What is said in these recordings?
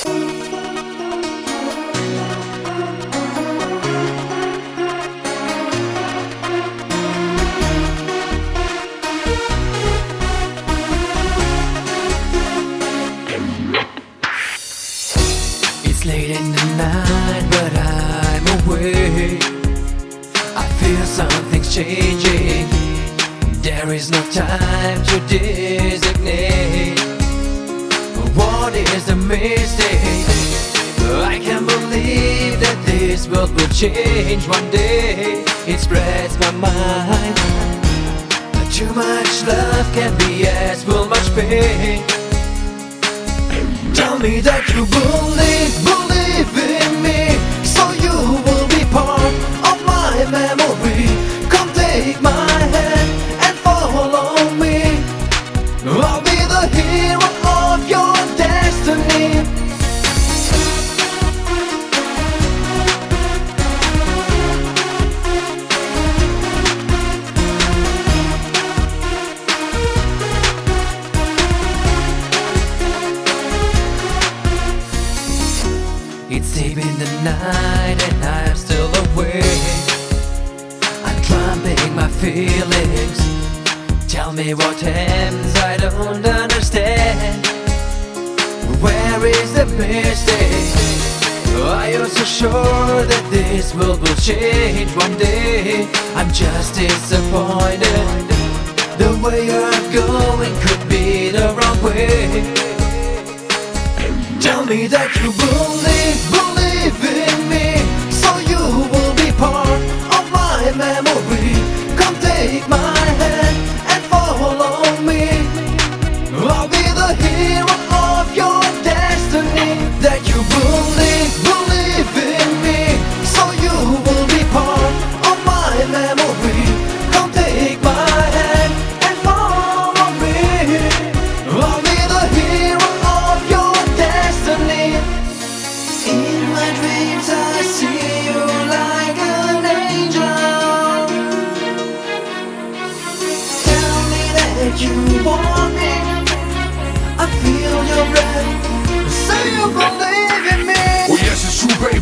It's late in the night, but I'm awake. I feel something's changing. There is no time to designate. Is a mistake? I can't believe that this world will change one day. It spreads my mind. But Too much love can be as full much pain. Tell me that you believe, believe in It's deep in the night and I'm still awake. I'm trumping my feelings. Tell me what happens, I don't understand. Where is the mistake? Are you so sure that this world will change one day? I'm just disappointed. The way you're going could be the wrong way. Me that you believe, believe in you want me I feel your breath Say you believe in me Oh yes, it's.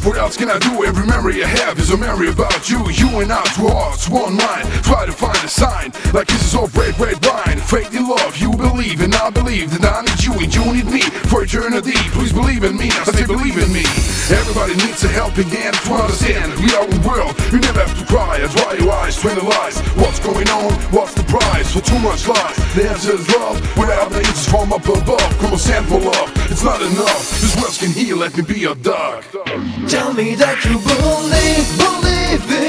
What else can I do? Every memory I have is a memory about you. You and I, two hearts, one mind. Try to find sign, like kisses of red, red wine. Faith in love, you believe, and I believe that I need you and you need me for eternity. Please believe in me, I say believe in me. Everybody needs a helping hand to understand. We are one world, you never have to cry. I dry your eyes to analyze what's going on, what's the price for too much lies. The answer is love, without the answers from up above. Come on, stand for love, it's not enough. This words can heal, let me be your dog. Tell me that you believe, believe in